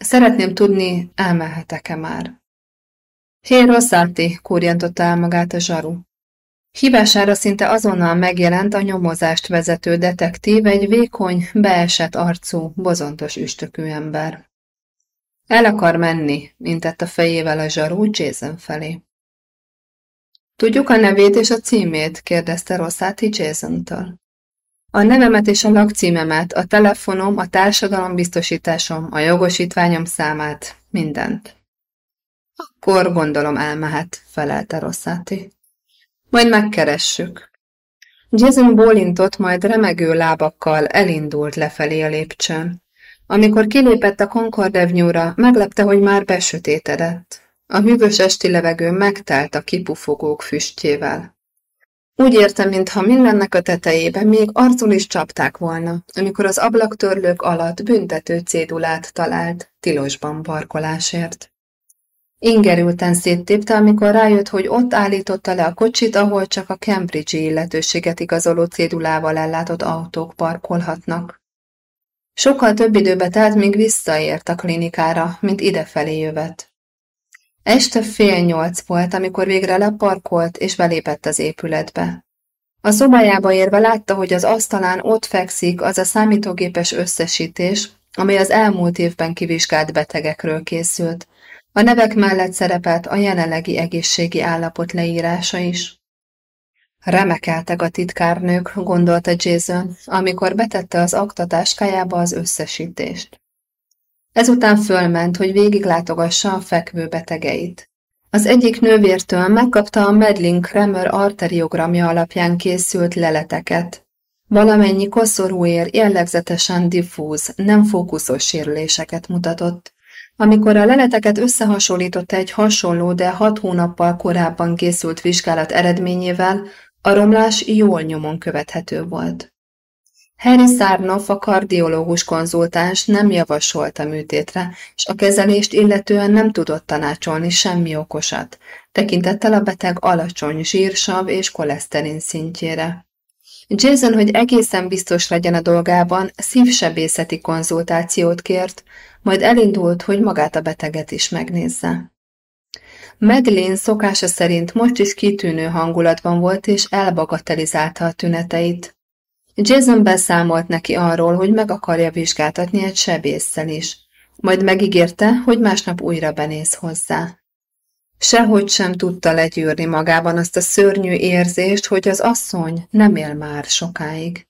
Szeretném tudni, elmehetek-e már. Hé, Rosszárti, kúrjantotta el magát a zsaru. Hívására szinte azonnal megjelent a nyomozást vezető detektív, egy vékony, beesett arcú, bozontos üstökű ember. El akar menni, intett a fejével a zsarú Jason felé. Tudjuk a nevét és a címét? kérdezte Rosszáti Jason-től. A nevemet és a lakcímemet, a telefonom, a társadalombiztosításom, a jogosítványom számát, mindent. Akkor gondolom elmehet, felelte Rosszáti. Majd megkeressük. Jason bólintott, majd remegő lábakkal elindult lefelé a lépcsőn. Amikor kilépett a Concord Avenue-ra, meglepte, hogy már besötétedett. A hűvös esti levegő megtelt a kipufogók füstjével. Úgy értem, mintha mindennek a tetejében még arcul is csapták volna, amikor az ablaktörlők alatt büntető cédulát talált, tilosban parkolásért. Ingerülten széttépte, amikor rájött, hogy ott állította le a kocsit, ahol csak a Cambridge-i illetőséget igazoló cédulával ellátott autók parkolhatnak. Sokkal több időbe telt, míg visszaért a klinikára, mint idefelé jövet. Este fél nyolc volt, amikor végre leparkolt és belépett az épületbe. A szobájába érve látta, hogy az asztalán ott fekszik az a számítógépes összesítés, amely az elmúlt évben kivizsgált betegekről készült. A nevek mellett szerepelt a jelenlegi egészségi állapot leírása is. Remekeltek a titkárnők, gondolta Jason, amikor betette az aktatáskájába az összesítést. Ezután fölment, hogy végiglátogassa a fekvő betegeit. Az egyik nővértől megkapta a Medlin Kremer arteriogramja alapján készült leleteket. Valamennyi koszorúér jellegzetesen diffúz, nem fókuszos sérüléseket mutatott. Amikor a leleteket összehasonlította egy hasonló, de hat hónappal korábban készült vizsgálat eredményével, a romlás jól nyomon követhető volt. Harry Szárnov, a kardiológus konzultáns nem javasolt a műtétre, és a kezelést illetően nem tudott tanácsolni semmi okosat, tekintettel a beteg alacsony zsírsav és koleszterin szintjére. Jason, hogy egészen biztos legyen a dolgában, szívsebészeti konzultációt kért, majd elindult, hogy magát a beteget is megnézze. Medlin szokása szerint most is kitűnő hangulatban volt, és elbagatelizálta a tüneteit. Jason beszámolt neki arról, hogy meg akarja vizsgáltatni egy sebésszel is, majd megígérte, hogy másnap újra benéz hozzá. Sehogy sem tudta legyűrni magában azt a szörnyű érzést, hogy az asszony nem él már sokáig.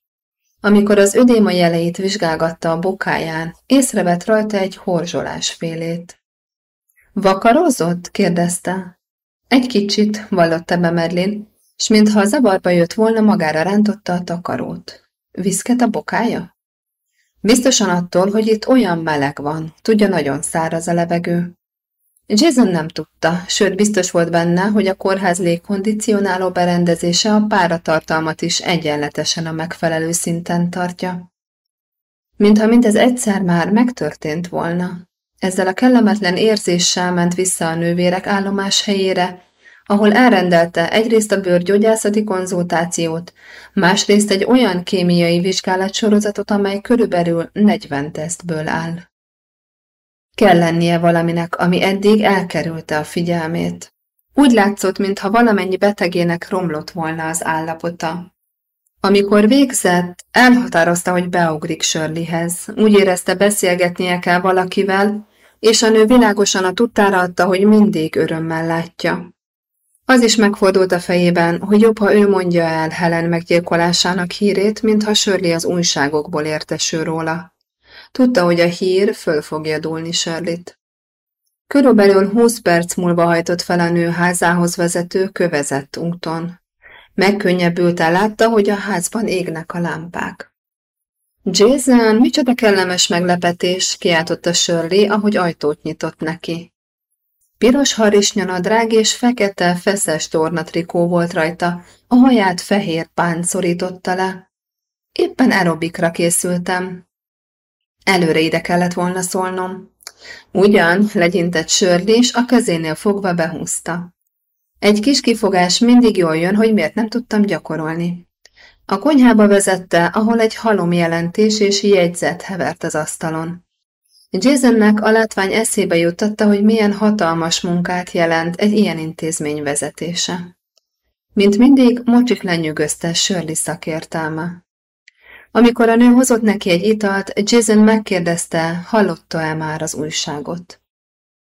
Amikor az ödéma jeleit vizsgálgatta a bokáján, észrevett rajta egy horzsolás félét. Vakarozott? kérdezte. Egy kicsit, vallotta be Merlin, s mintha a zavarba jött volna, magára rántotta a takarót. Viszket a bokája? Biztosan attól, hogy itt olyan meleg van, tudja, nagyon száraz a levegő. Jason nem tudta, sőt biztos volt benne, hogy a kórház légkondicionáló berendezése a páratartalmat is egyenletesen a megfelelő szinten tartja. Mintha mindez egyszer már megtörtént volna. Ezzel a kellemetlen érzéssel ment vissza a nővérek állomás helyére, ahol elrendelte egyrészt a bőrgyógyászati konzultációt, másrészt egy olyan kémiai vizsgálatsorozatot, amely körülbelül 40 tesztből áll. Kell lennie valaminek, ami eddig elkerülte a figyelmét. Úgy látszott, mintha valamennyi betegének romlott volna az állapota. Amikor végzett, elhatározta, hogy beugrik Shirleyhez. Úgy érezte, beszélgetnie kell valakivel, és a nő világosan a tudtára adta, hogy mindig örömmel látja. Az is megfordult a fejében, hogy jobb, ha ő mondja el Helen meggyilkolásának hírét, mint ha Shirley az újságokból értesül róla. Tudta, hogy a hír föl fogja dúlni Shirley-t. Körülbelül húsz perc múlva hajtott fel a nő házához vezető kövezett úton. Megkönnyebbülten látta, hogy a házban égnek a lámpák. Jason, micsoda kellemes meglepetés, kiáltotta Shirley, ahogy ajtót nyitott neki. Piros harisnyanadrág és fekete feszes tornatrikó volt rajta, a haját fehér pánt szorította le. Éppen aerobikra készültem. Előre ide kellett volna szólnom. Ugyan, legyintett Shirley, és a kezénél fogva behúzta. Egy kis kifogás mindig jól jön, hogy miért nem tudtam gyakorolni. A konyhába vezette, ahol egy halom jelentés és jegyzet hevert az asztalon. Jasonnek a látvány eszébe juttatta, hogy milyen hatalmas munkát jelent egy ilyen intézmény vezetése. Mint mindig, mocsik lenyűgözte Shirley szakértelme. Amikor a nő hozott neki egy italt, Jason megkérdezte, hallotta-e már az újságot.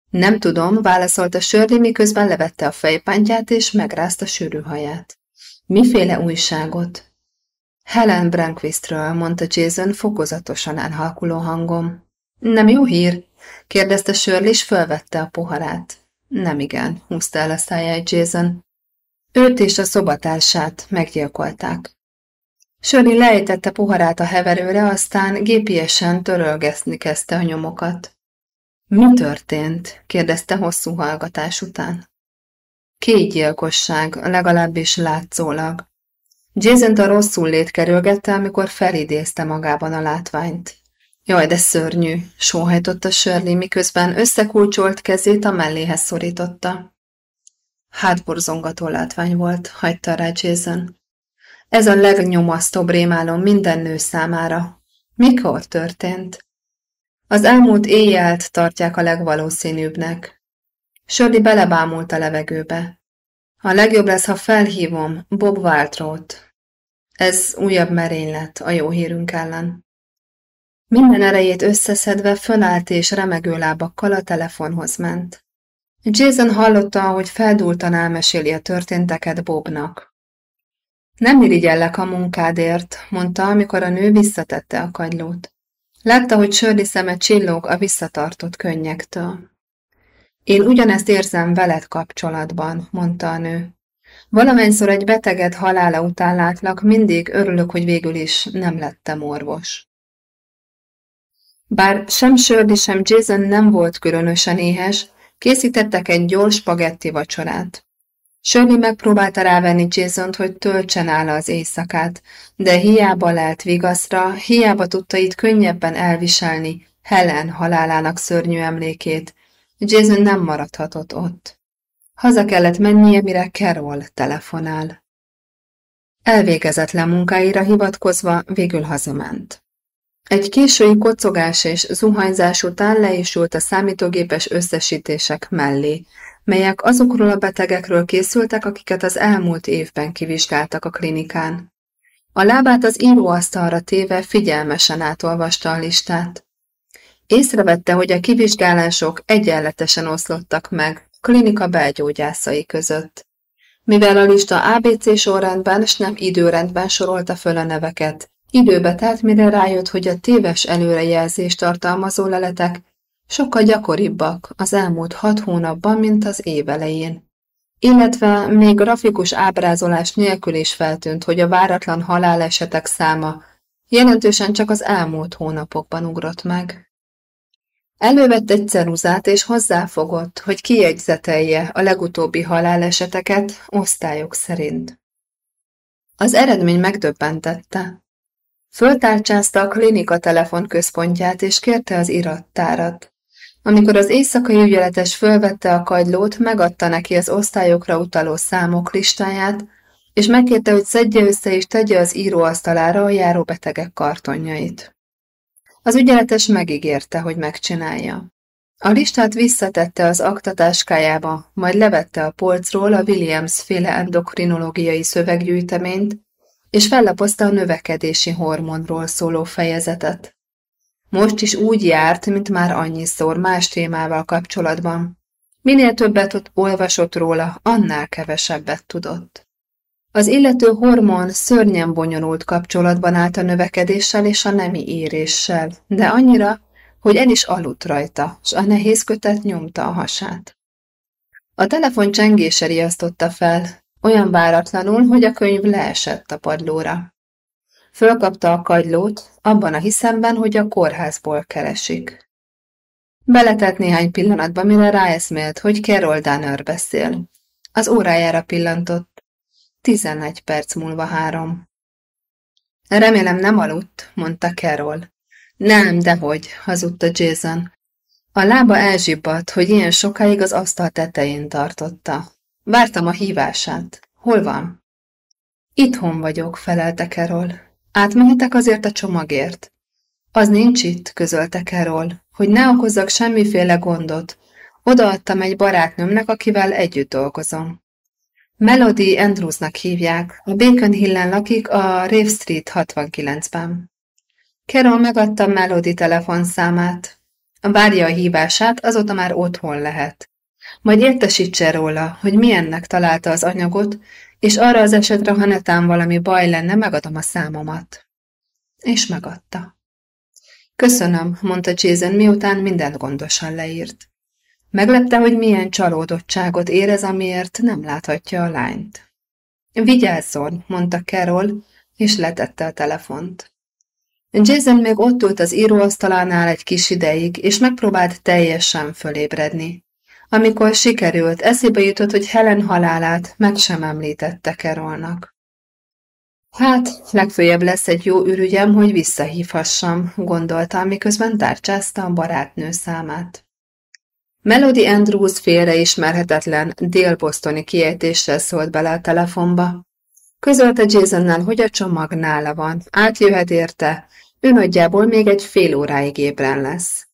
Nem tudom, válaszolta Shirley, miközben levette a fejpántját és megrázta sűrű haját. Miféle újságot? Helen Brankvistről, mondta Jason fokozatosan elhalkuló hangom. Nem jó hír? kérdezte Shirley, és fölvette a poharát. Nem igen, húzta el a száját Jason. Őt és a szobatársát meggyilkolták. Shirley lejtette poharát a heverőre, aztán gépiesen törölgeszni kezdte a nyomokat. Mi történt? kérdezte hosszú hallgatás után. Két gyilkosság, legalábbis látszólag. Jason a rosszul lét kerülgette, amikor felidézte magában a látványt. Jaj, de szörnyű, sóhajtotta Shirley, miközben összekulcsolt kezét a melléhez szorította. Hátborzongató látvány volt, hagyta rá Jason. Ez a legnyomasztóbb rémálom minden nő számára. Mikor történt? Az elmúlt éjjelt tartják a legvalószínűbbnek. Shirley belebámult a levegőbe. A legjobb lesz, ha felhívom Bob Waltrót. Ez újabb merénylet a jó hírünk ellen. Minden erejét összeszedve fölállt és remegő lábakkal a telefonhoz ment. Jason hallotta, hogy feldúltan elmeséli a történteket Bobnak. Nem irigyellek a munkádért, mondta, amikor a nő visszatette a kagylót. Látta, hogy Shirley szeme csillog a visszatartott könnyektől. Én ugyanezt érzem veled kapcsolatban, mondta a nő. Valamennyszor egy beteget halála után látlak, mindig örülök, hogy végül is nem lettem orvos. Bár sem Shirley, sem Jason nem volt különösen éhes, készítettek egy gyors spagetti vacsorát. Shirley megpróbálta rávenni jason hogy töltsen áll az éjszakát, de hiába lelt vigaszra, hiába tudta itt könnyebben elviselni Helen halálának szörnyű emlékét. Jason nem maradhatott ott. Haza kellett mennie, mire Carol telefonál. Elvégezetlen munkáira hivatkozva végül hazament. Egy késői kocogás és zuhanyzás után le is ült a számítógépes összesítések mellé, melyek azokról a betegekről készültek, akiket az elmúlt évben kivizsgáltak a klinikán. A lábát az íróasztalra téve figyelmesen átolvasta a listát. Észrevette, hogy a kivizsgálások egyenletesen oszlottak meg klinika belgyógyászai között. Mivel a lista ABC sorrendben, s nem időrendben sorolta föl a neveket, időbe telt, mire rájött, hogy a téves előrejelzést tartalmazó leletek sokkal gyakoribbak az elmúlt hat hónapban, mint az év elején. Illetve még grafikus ábrázolás nélkül is feltűnt, hogy a váratlan halálesetek száma jelentősen csak az elmúlt hónapokban ugrott meg. Elővett egy ceruzát és hozzáfogott, hogy kijegyzetelje a legutóbbi haláleseteket osztályok szerint. Az eredmény megdöbbentette. Föltárcsázta a klinika telefonközpontját és kérte az irattárat. Amikor az éjszakai ügyeletes fölvette a kagylót, megadta neki az osztályokra utaló számok listáját, és megkérte, hogy szedje össze és tegye az íróasztalára a járóbetegek kartonjait. Az ügyeletes megígérte, hogy megcsinálja. A listát visszatette az aktatáskájába, majd levette a polcról a Williams féle endokrinológiai szöveggyűjteményt, és fellapozta a növekedési hormonról szóló fejezetet. Most is úgy járt, mint már annyiszor más témával kapcsolatban. Minél többet ott olvasott róla, annál kevesebbet tudott. Az illető hormon szörnyen bonyolult kapcsolatban állt a növekedéssel és a nemi éréssel, de annyira, hogy el is aludt rajta, s a nehéz kötet nyomta a hasát. A telefon csengése riasztotta fel, olyan váratlanul, hogy a könyv leesett a padlóra. Fölkapta a kagylót, abban a hiszemben, hogy a kórházból keresik. Beletett néhány pillanatba, mire ráeszmélt, hogy Carol Danner beszél. Az órájára pillantott. Tizenegy perc múlva három. Remélem nem aludt, mondta Carol. Nem, dehogy, hazudta Jason. A lába elzsibbadt, hogy ilyen sokáig az asztal tetején tartotta. Vártam a hívását. Hol van? Itthon vagyok, felelte Carol. Átmehetek azért a csomagért? Az nincs itt, közölte Carol, hogy ne okozzak semmiféle gondot. Odaadtam egy barátnőmnek, akivel együtt dolgozom. Melody Andrewsnak hívják, a Bacon Hillen lakik a Rave Street 69-ben. Carol megadta Melody telefonszámát. Várja a hívását, azóta már otthon lehet. Majd értesítse róla, hogy milyennek találta az anyagot, és arra az esetre, ha netán valami baj lenne, megadom a számomat. És megadta. Köszönöm, mondta Jason, miután mindent gondosan leírt. Meglepte, hogy milyen csalódottságot érez, amiért nem láthatja a lányt. Vigyázzon, mondta Carol, és letette a telefont. Jason még ott ült az íróasztalánál egy kis ideig, és megpróbált teljesen fölébredni. Amikor sikerült, eszébe jutott, hogy Helen halálát meg sem említette Carolnak. Hát, legfőjebb lesz egy jó ürügyem, hogy visszahívhassam, gondolta, miközben tárcsázta a barátnő számát. Melody Andrews félreismerhetetlen dél-bosztoni kiejtéssel szólt bele a telefonba. Közölte Jasonnel, hogy a csomag nála van, átjöhet érte, ő nagyjából még egy fél óráig ébren lesz.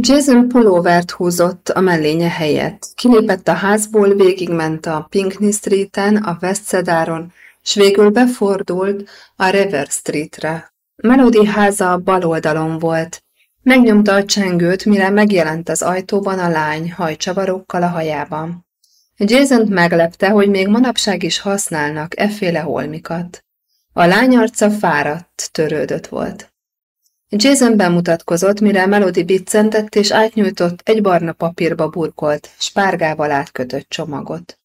Jason pulóvert húzott a mellénye helyett. Kilépett a házból, végigment a Pinkney Street-en, a West Sedáron, s végül befordult a River Streetre. Melody háza bal oldalon volt. Megnyomta a csengőt, mire megjelent az ajtóban a lány hajcsavarokkal a hajában. jason meglepte, hogy még manapság is használnak efféle holmikat. A lány arca fáradt, törődött volt. Jason bemutatkozott, mire Melody biccentett és átnyújtott egy barna papírba burkolt, spárgával átkötött csomagot.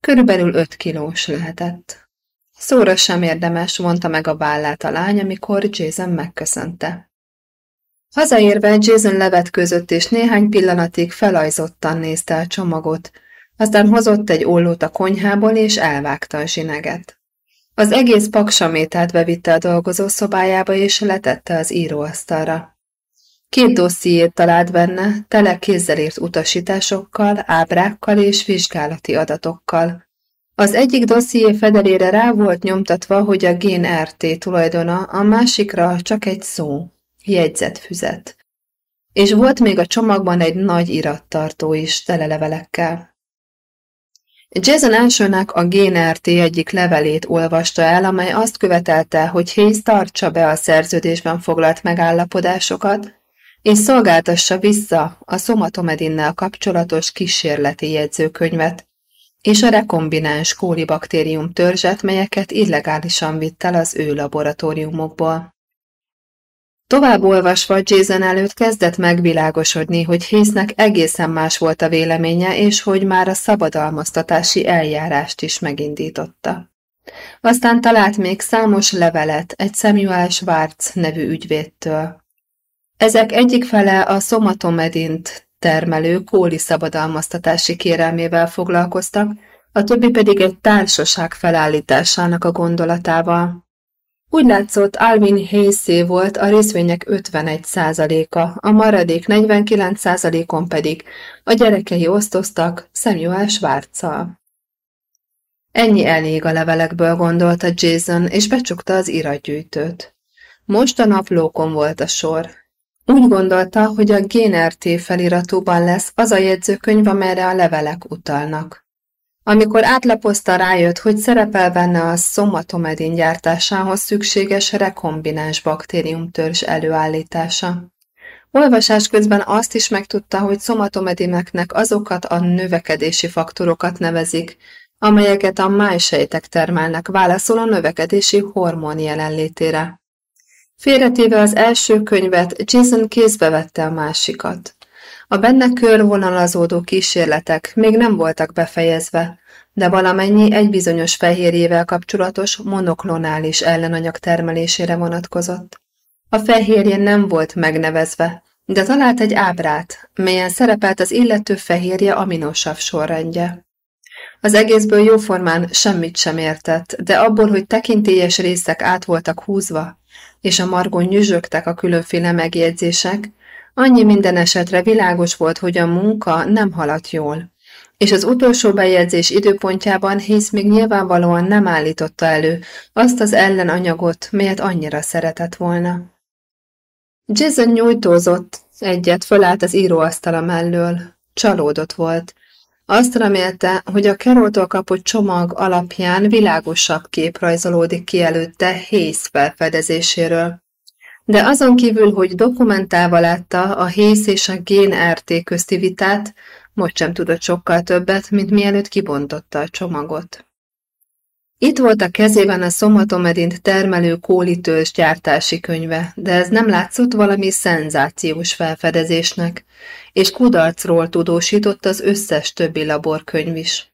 Körülbelül öt kilós lehetett. Szóra sem érdemes, mondta meg a vállát a lány, amikor Jason megköszönte. Hazaérve Jason levet között és néhány pillanatig felajzottan nézte a csomagot, aztán hozott egy ollót a konyhából és elvágta a zsineget. Az egész paksamétát bevitte a dolgozó szobájába és letette az íróasztalra. Két dossziét talált benne, tele kézzel írt utasításokkal, ábrákkal és vizsgálati adatokkal. Az egyik dosszié fedelére rá volt nyomtatva, hogy a gén RT tulajdona, a másikra csak egy szó, jegyzetfüzet. És volt még a csomagban egy nagy irattartó is, tele levelekkel. Jason elsőnek a GNRT egyik levelét olvasta el, amely azt követelte, hogy Hayes tartsa be a szerződésben foglalt megállapodásokat, és szolgáltassa vissza a szomatomedinnel kapcsolatos kísérleti jegyzőkönyvet, és a rekombináns kólibaktérium törzset, melyeket illegálisan vitt el az ő laboratóriumokból. Tovább olvasva Jason előtt kezdett megvilágosodni, hogy Hésznek egészen más volt a véleménye, és hogy már a szabadalmaztatási eljárást is megindította. Aztán talált még számos levelet egy Samuel Schwartz nevű ügyvédtől. Ezek egyik fele a szomatomedint termelő kóli szabadalmaztatási kérelmével foglalkoztak, a többi pedig egy társaság felállításának a gondolatával. Úgy látszott, Alvin Hayes volt a részvények 51%-a, a maradék 49%-on pedig a gyerekei osztoztak Samuel schwarz Ennyi elég a levelekből gondolta Jason, és becsukta az iratgyűjtőt. Most a naplókon volt a sor. Úgy gondolta, hogy a GNRT feliratúban lesz az a jegyzőkönyv, amelyre a levelek utalnak. Amikor átlapozta, rájött, hogy szerepel benne a szomatomedin gyártásához szükséges rekombináns baktériumtörzs előállítása. Olvasás közben azt is megtudta, hogy szomatomedineknek azokat a növekedési faktorokat nevezik, amelyeket a májsejtek termelnek válaszol a növekedési hormon jelenlétére. Félretéve az első könyvet, Jason kézbe vette a másikat. A benne körvonalazódó kísérletek még nem voltak befejezve, de valamennyi egy bizonyos fehérjével kapcsolatos monoklonális ellenanyag termelésére vonatkozott. A fehérje nem volt megnevezve, de talált egy ábrát, melyen szerepelt az illető fehérje aminosav sorrendje. Az egészből jóformán semmit sem értett, de abból, hogy tekintélyes részek át voltak húzva, és a margon nyüzsögtek a különféle megjegyzések, annyi minden esetre világos volt, hogy a munka nem haladt jól, és az utolsó bejegyzés időpontjában Hisz még nyilvánvalóan nem állította elő azt az ellenanyagot, melyet annyira szeretett volna. Jason nyújtózott, egyet fölállt az íróasztala mellől. Csalódott volt. Azt remélte, hogy a Keroltól kapott csomag alapján világosabb kép rajzolódik ki előtte Hayes felfedezéséről. De azon kívül, hogy dokumentálva látta a Hayes és a Gén RT közti vitát, most sem tudott sokkal többet, mint mielőtt kibontotta a csomagot. Itt volt a kezében a szomatomedint termelő kólitős gyártási könyve, de ez nem látszott valami szenzációs felfedezésnek, és kudarcról tudósított az összes többi laborkönyv is.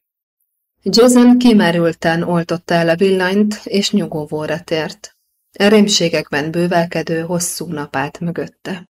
Jason kimerülten oltotta el a villanyt, és nyugovóra tért. Rémségekben bővelkedő hosszú nap állt mögötte.